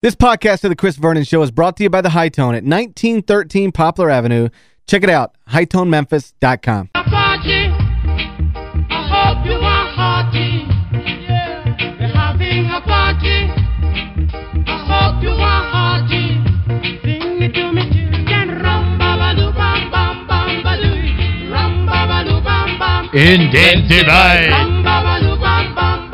This podcast of the Chris Vernon Show is brought to you by The High Tone at 1913 Poplar Avenue. Check it out, hightonememphis.com. Intensify.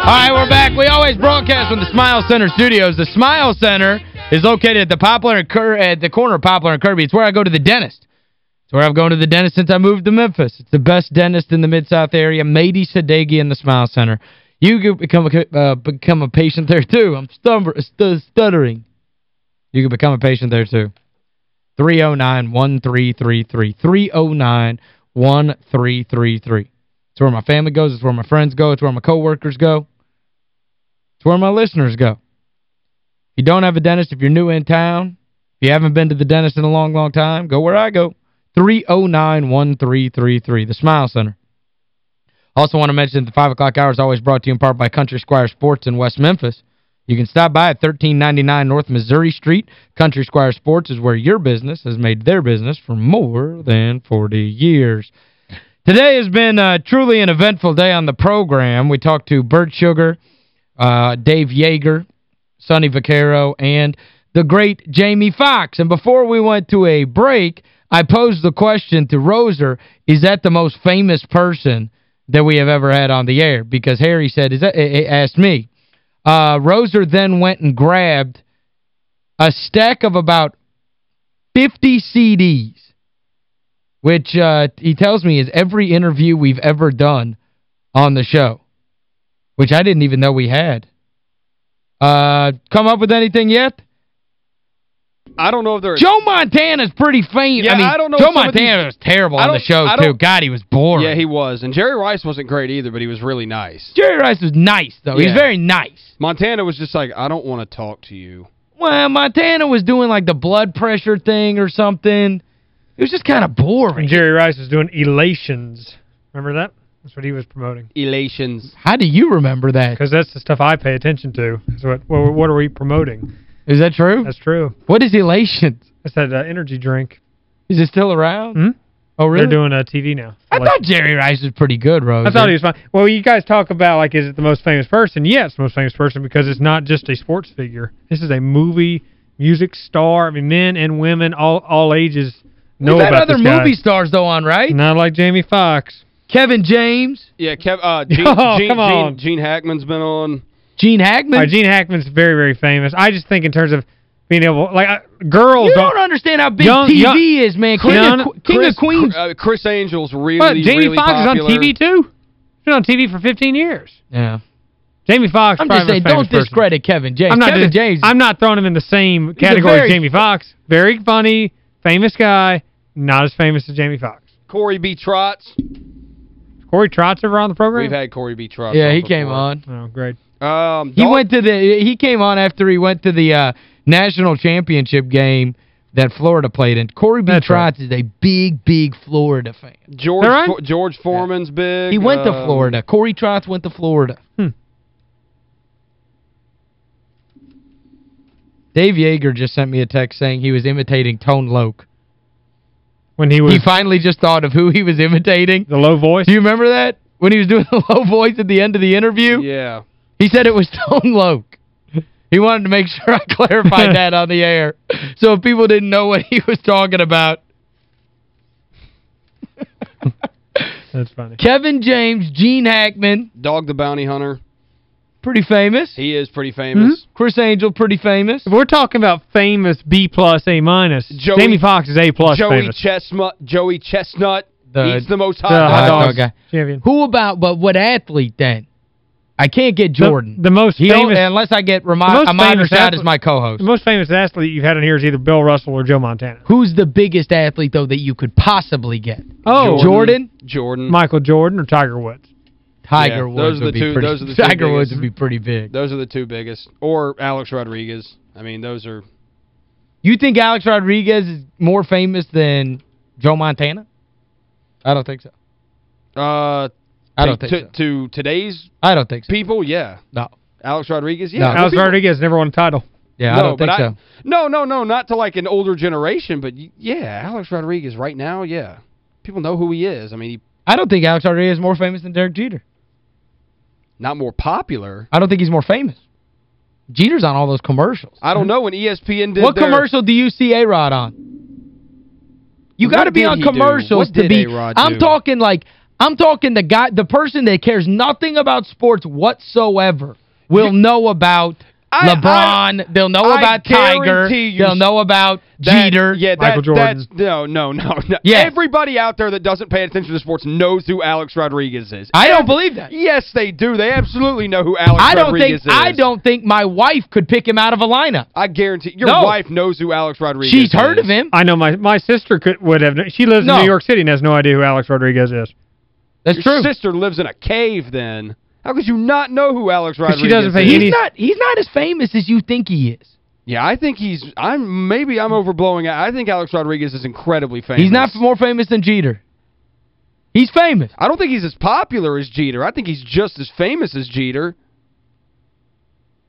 All right, we're back. We always broadcast from the Smile Center studios. The Smile Center is located at the Poplar and Cur at the corner of Poplar and Kirby. It's where I go to the dentist. It's where I've gone to the dentist since I moved to Memphis. It's the best dentist in the Mid-South area, Mady Sadeghi in the Smile Center. You can become a, uh, become a patient there, too. I'm stu stuttering. You can become a patient there, too. 309-1333. 309-1333. It's where my family goes. It's where my friends go. It's where my coworkers go. It's where my listeners go. If you don't have a dentist, if you're new in town, if you haven't been to the dentist in a long, long time, go where I go. 309-1333, the Smile Center. Also want to mention the 5 o'clock hour is always brought to you in part by Country Squire Sports in West Memphis. You can stop by at 1399 North Missouri Street. Country Squire Sports is where your business has made their business for more than 40 years. Today has been uh, truly an eventful day on the program. We talked to Bert Sugar, uh, Dave Yeager, Sonny Vaccaro, and the great Jamie Foxx. And before we went to a break, I posed the question to Roser, is that the most famous person that we have ever had on the air? Because Harry said, is that asked me. Uh, Roser then went and grabbed a stack of about 50 CDs which uh, he tells me is every interview we've ever done on the show, which I didn't even know we had. Uh, come up with anything yet? I don't know if they're... Joe Montana's pretty famous. Yeah, I, mean, I don't know Joe Montana these, was terrible on the show, too. God, he was boring. Yeah, he was. And Jerry Rice wasn't great either, but he was really nice. Jerry Rice was nice, though. Yeah. He was very nice. Montana was just like, I don't want to talk to you. Well, Montana was doing like the blood pressure thing or something. It was just kind of boring. And Jerry Rice was doing Elations. Remember that? That's what he was promoting. Elations. How do you remember that? Because that's the stuff I pay attention to. So what, what, what are we promoting? Is that true? That's true. What is Elations? That's that uh, energy drink. Is it still around? Hmm? Oh, really? They're doing a TV now. I like, thought Jerry Rice was pretty good, Rose. I thought he was fine. Well, you guys talk about, like, is it the most famous person? Yes, the most famous person because it's not just a sports figure. This is a movie, music star. I mean, men and women, all all ages know We've about other movie stars, though, on, right? Not like Jamie Foxx. Kevin James. Yeah, Kev, uh, Gene, oh, Gene, come on. Gene, Gene Hackman's been on. Gene Hackman? Right, Gene Hackman's very, very famous. I just think in terms of being able, like, uh, girls You don't, don't understand how big young, TV young, is, man. King, young, of, King Chris, of Queens. Uh, Criss Angel's really, but Jamie really Foxx is on popular. TV, too. He's been on TV for 15 years. Yeah. Jamie Foxx I'm just saying, don't discredit person. Kevin James. I'm not Kevin James. I'm not throwing him in the same category very, as Jamie Foxx. Very funny, famous guy, not as famous as Jamie Foxx. Corey B. Trotz. Corey Trotz ever on the program? We've had Corey B. Trotz Yeah, he before. came on. Oh, great. Um, he went to the he came on after he went to the uh, national championship game that Florida played in. Corey B. That's Trotz right. is a big, big Florida fan. George right? For, George Foreman's big. He went to um, Florida. Corey Trotz went to Florida. Hmm. Dave Yeager just sent me a text saying he was imitating Tone Loc. When he was He finally just thought of who he was imitating. the low voice. Do you remember that? When he was doing the low voice at the end of the interview? Yeah. He said it was Tone Loc. He wanted to make sure I clarified that on the air. So if people didn't know what he was talking about. That's funny. Kevin James, Gene Hackman, Dog the Bounty Hunter. Pretty famous. He is pretty famous. Hmm? Criss Angel, pretty famous. If we're talking about famous B plus, A minus, Joey- Jamie Foxx is A plus Joey famous. Chestnut. Joey Chestnut The- eats the most hot the hot dog dogs guy. champion. Who about, but what athlete then? I can't get Jordan. The, most He famous unless I get the Ramon, most Ahmad famous Rashad athlete- as my co-host. the most famous athlete you've had in here is either Bill Russell or Joe Montana. Who's the biggest athlete, though, that you could possibly get? Oh, Jordan? Jordan. Michael Jordan or Tiger Woods. Tiger Yeah, Woods those are would the be two- pretty those are the Tiger Woods would be pretty big. Those are the two biggest. Or Alex Rodriguez. I mean, those are... You think Alex Rodriguez is more famous than Joe Montana? I don't think so. Uh, I don't to, think so. To today's I don't think so. people, yeah. No. Alex Rodriguez, yeah. No. Alex people- Rodriguez never won a title. Yeah, no, I don't think but so. No, no, no, not to like an older generation, but yeah, Alex Rodriguez right now, yeah. People know who he is. I mean, he I don't think Alex Rodriguez is more famous than Derek Jeter. Not more popular. I don't think he's more famous. Jeter's on all those commercials. I don't know when ESPN did What their- commercial do you see A-Rod on? You got to be on commercials to be I'm talking like I'm talking the guy the person that cares nothing about sports whatsoever will know about I- LeBron, they'll know I about Tiger, they'll know about That- Jeter. Yeah, that, Michael Jordan. That's, no, no, no, no. Yeah. Everybody out there that doesn't pay attention to sports knows who Alex Rodriguez is. I don't believe that. Yes, they do. They absolutely know who Alex I don't Rodriguez think is. I don't think my wife could pick him out of a lineup. I guarantee your No. wife knows who Alex Rodriguez She's is. She's heard of him. I know my my sister could would have she lives No. in New York City and has no idea who Alex Rodriguez is. That's Your true. sister lives in a cave then. How could you not know who Alex Rodriguez she doesn't pay is? He's not he's not as famous as you think he is. Yeah, I think he's I'm maybe I'm overblowing it. I think Alex Rodriguez is incredibly famous. He's not more famous than Jeter. He's famous. I don't think he's as popular as Jeter. I think he's just as famous as Jeter.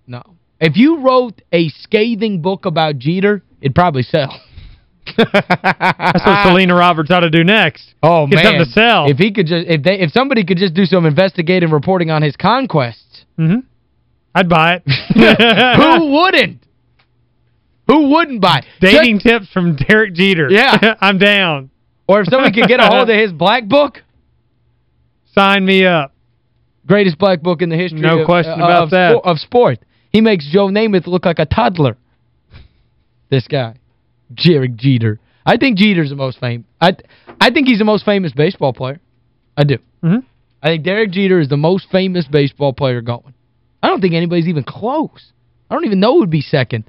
No. If you wrote a scathing book about Jeter, it'd probably sell. That's what Selena Roberts ought to do next. Oh, Get man. something to sell. If he could just if they if somebody could just do some investigative reporting on his conquests, Mm-hmm. I'd buy it. who wouldn't? Who wouldn't buy? Dating tips from Derek Jeter. Yeah. I'm down. Or if somebody could get a hold of his black book, Sign me up. greatest black book in the history No of, question uh, about of, that. of sport. He makes Joe Namath look like a toddler. This guy, Jerry Jeter. I think Jeter's the most famous. I I think he's the most famous baseball player. I do. Mhm. I think Derek Jeter is the most famous baseball player going. I don't think anybody's even close. I don't even know who'd be second.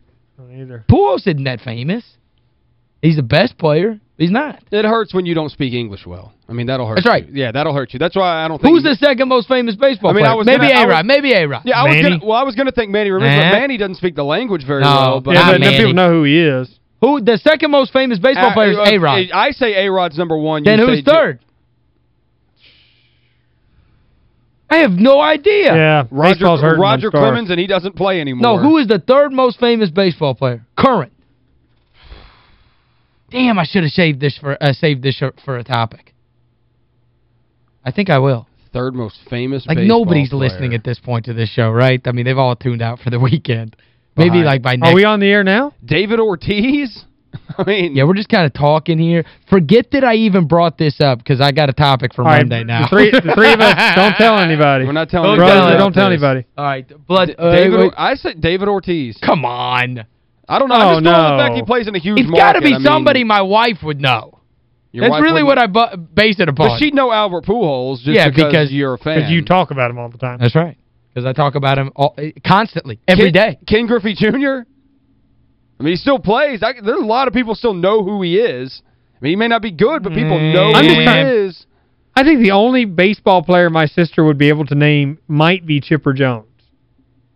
Either. Pujols isn't that famous. He's the best player. He's not. It hurts when you don't speak English well. I mean, that'll hurt That's you. right. Yeah, that'll hurt you. That's why I don't think Who's the second most famous baseball I mean, player? I was maybe gonna- I A-Rod. Maybe A-Rod. Yeah, I was gonna well, I was going to think Manny Ramirez, Nah. but Manny doesn't speak the language very No. well, but Yeah, but people know who he is. Who the second most famous baseball player is Uh, A-Rod. I say A-Rod's number 1. Then you who's say J- third? I have no idea. Yeah, Roger, baseball's hurting Roger. Clemens, and he doesn't play anymore. No, who is the third most famous baseball player? Current. Damn, I should have saved this for uh, saved this for- for a topic. I think I will. third most famous Like baseball nobody's player? listening at this point to this show, right? I mean, they've all tuned out for the weekend. Maybe like by next Are we on the air now? David Ortiz? I mean, Yeah, we're just kind of talking here. Forget that I even brought this up because I got a topic for All right, Monday now. The three, the three of us, don't tell anybody. we're not telling Don't anybody tell Brothers, it. about don't tell anybody. All right, But, uh, David, wait. I said David Ortiz. Come on. I don't know. Oh, I'm just throwing no. the fact he plays in a huge It's market. got to be I mean, somebody my wife would know. That's really what I bu base it upon. But she'd know Albert Pujols just Yeah, because, because- you're a fan. Because you talk about him all the time. That's right. Because I talk about him all, eh, constantly, every Ken, day. Ken Griffey Jr.? I mean, he still plays. I, there's a lot of people still know who he is. I mean, he may not be good, but people know I'm who he trying- is. I think the only baseball player my sister would be able to name might be Chipper Jones.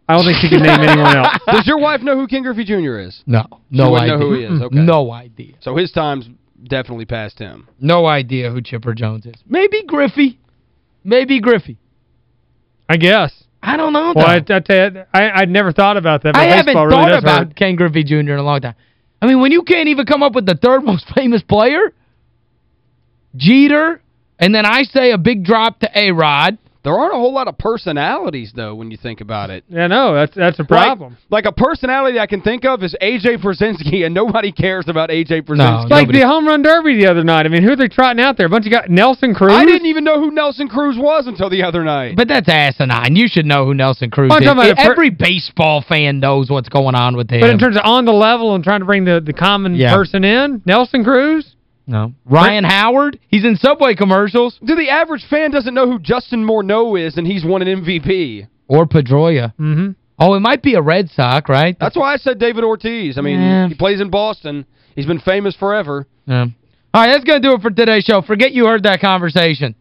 I don't think she can name anyone else. Does your wife know who Ken Griffey Jr. is? No. No wouldn't idea. know who he is, okay. No idea. So his time's definitely past him. No idea who Chipper Jones is. Maybe Griffey. Maybe Griffey. I guess. I don't know, Well. I, I tell you, I, I'd never thought about that, but I haven't really thought about hurt. Ken Griffey Jr. in a long time. I mean, when you can't even come up with the third most famous player, Jeter, and then I say a big drop to A-Rod, There aren't a whole lot of personalities, though, when you think about it. Yeah, no, that's that's a problem. Like, a personality I can think of is A.J. Pierzynski, and nobody cares about A.J. Pierzynski. No, like the home run derby the other night. I mean, who are they trotting out there? A bunch of guys. Nelson Cruz? I didn't even know who Nelson Cruz was until the other night. But that's asinine. You should know who Nelson Cruz Well, is. talking about a per- Every baseball fan knows what's going on with him. But in terms of on the level and trying to bring the, the common Yeah. person in, Nelson Cruz? No. Ryan Howard, he's in Subway commercials. Do the average fan doesn't know who Justin Morneau is, and he's won an MVP? Or Pedroia. Mm-hmm. Oh, it might be a Red Sox, right? That's why I said David Ortiz. I mean, Yeah. he plays in Boston. He's been famous forever. Yeah. All right, that's going to do it for today's show. Forget you heard that conversation.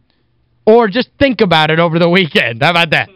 Or just think about it over the weekend. How about that?